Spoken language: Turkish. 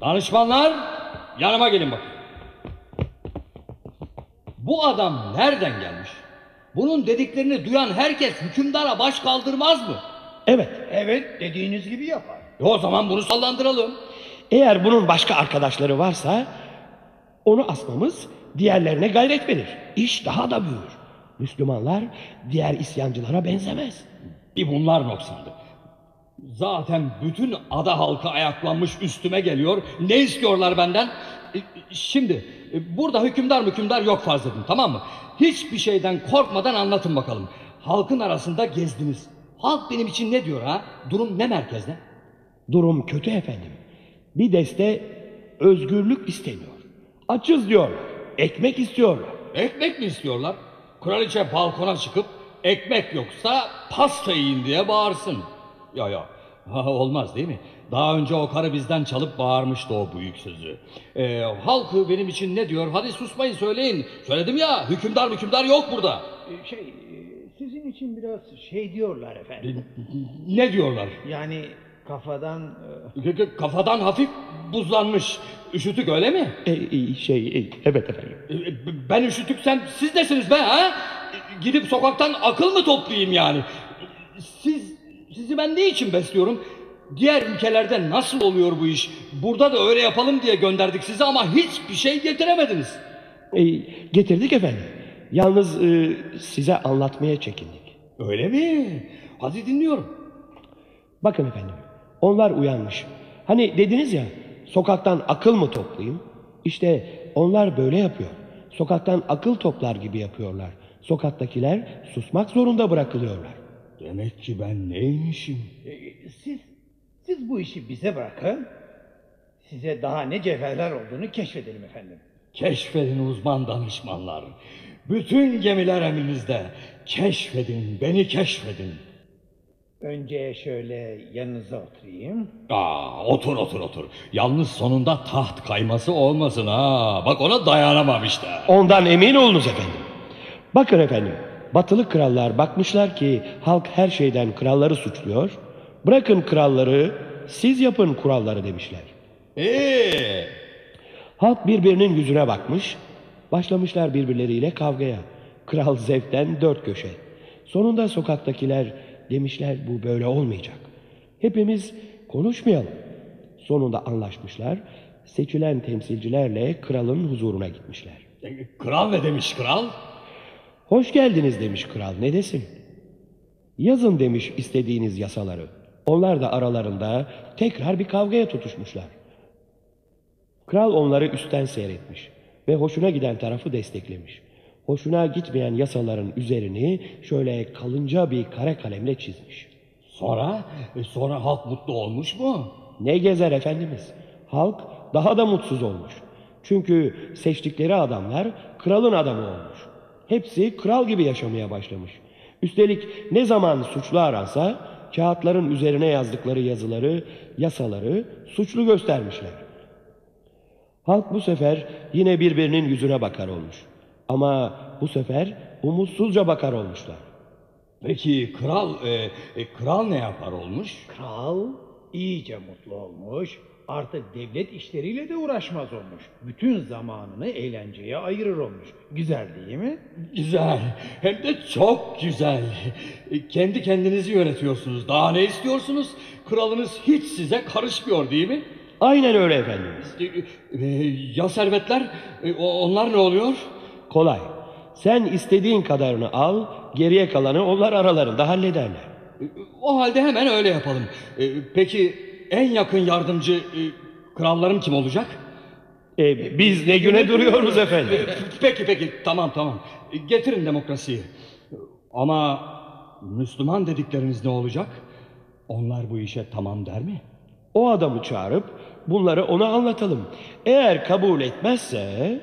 Danışmanlar yanıma gelin bakın. Bu adam nereden gelmiş? Bunun dediklerini duyan herkes hükümdara baş kaldırmaz mı? Evet, Evet dediğiniz gibi yapar. E o zaman bunu sallandıralım. eğer bunun başka arkadaşları varsa onu asmamız diğerlerine gayret verir. İş daha da büyür. Müslümanlar diğer isyancılara benzemez. Bir bunlar noksandı. Zaten bütün ada halkı ayaklanmış üstüme geliyor. Ne istiyorlar benden? E, Şimdi e, burada hükümdar hükümdar yok farz edin tamam mı? Hiçbir şeyden korkmadan anlatın bakalım. Halkın arasında gezdiniz. Halk benim için ne diyor ha? Durum ne merkezde? Durum kötü efendim. Bir deste özgürlük istemiyor. Açız diyorlar. Ekmek istiyorlar. Ekmek mi istiyorlar? Kraliçe balkona çıkıp ekmek yoksa pasta yiyin diye bağırsın. Ya ya Ha, olmaz değil mi? Daha önce o karı bizden çalıp bağırmıştı o büyük sözü. Ee, halkı benim için ne diyor? Hadi susmayın söyleyin. Söyledim ya hükümdar hükümdar yok burada. Ee, Şey e, sizin için biraz şey diyorlar efendim. Ne diyorlar? Yani kafadan e, Kafadan hafif buzlanmış. Üşütük öyle mi? E, e, şey, evet efendim. Ee, Ben üşütüksem siz nesiniz be ha? Ee, Gidip sokaktan akıl mı toplayayım yani? Siz, sizi ben ne için besliyorum? Diğer ülkelerde nasıl oluyor bu iş? Burada da öyle yapalım diye gönderdik sizi ama hiçbir şey getiremediniz. E, getirdik efendim. Yalnız e, size anlatmaya çekindik. Öyle mi? Hadi dinliyorum. Bakın efendim, onlar uyanmış. Hani dediniz ya, sokaktan akıl mı toplayayım? İşte onlar böyle yapıyor. Sokaktan akıl toplar gibi yapıyorlar. Sokaktakiler susmak zorunda bırakılıyorlar. Demek ki ben neymişim? e, siz siz bu işi bize bırakın. Size daha ne cevherler olduğunu keşfedelim efendim. Keşfedin uzman danışmanlar. Bütün gemiler emrinizde. Keşfedin, beni keşfedin. Önce şöyle yanınıza oturayım. Aa, otur otur otur. Yalnız sonunda taht kayması olmasın ha. Bak ona dayanamam işte. Ondan emin olunuz efendim. Bakın efendim, batılı krallar bakmışlar ki halk her şeyden kralları suçluyor. Bırakın kralları, siz yapın kuralları demişler. Ee, Halk birbirinin yüzüne bakmış, başlamışlar birbirleriyle kavgaya. Kral zevkten dört köşe. Sonunda sokaktakiler demişler bu böyle olmayacak. Hepimiz konuşmayalım. Sonunda anlaşmışlar, seçilen temsilcilerle kralın huzuruna gitmişler. kral ne demiş kral? Hoş geldiniz demiş kral, ne desin? Yazın demiş istediğiniz yasaları. Onlar da aralarında tekrar bir kavgaya tutuşmuşlar. Kral onları üstten seyretmiş ve hoşuna giden tarafı desteklemiş. Hoşuna gitmeyen yasaların üzerini şöyle kalınca bir kare kalemle çizmiş. Sonra, e, sonra halk mutlu olmuş mu? Ne gezer efendimiz? Halk daha da mutsuz olmuş. Çünkü seçtikleri adamlar kralın adamı olmuş. Hepsi kral gibi yaşamaya başlamış. Üstelik ne zaman suçlu aransa kağıtların üzerine yazdıkları yazıları, yasaları suçlu göstermişler. Halk bu sefer yine birbirinin yüzüne bakar olmuş. Ama bu sefer umutsuzca bakar olmuşlar. Peki kral, e, e, kral ne yapar olmuş? Kral iyice mutlu olmuş. Artık devlet işleriyle de uğraşmaz olmuş. Bütün zamanını eğlenceye ayırır olmuş. Güzel değil mi? Güzel, hem de çok güzel. Kendi kendinizi yönetiyorsunuz. Daha ne istiyorsunuz? Kralınız hiç size karışmıyor değil mi? Aynen öyle efendimiz. E, e, Ya servetler? E, Onlar ne oluyor? Kolay. Sen istediğin kadarını al, geriye kalanı onlar aralarında hallederler. O halde hemen öyle yapalım. Peki en yakın yardımcı e, krallarım kim olacak? E, biz ne güne duruyoruz efendim. Peki peki tamam tamam. E, Getirin demokrasiyi. Ama Müslüman dedikleriniz ne olacak? Onlar bu işe tamam der mi? O adamı çağırıp bunları ona anlatalım. Eğer kabul etmezse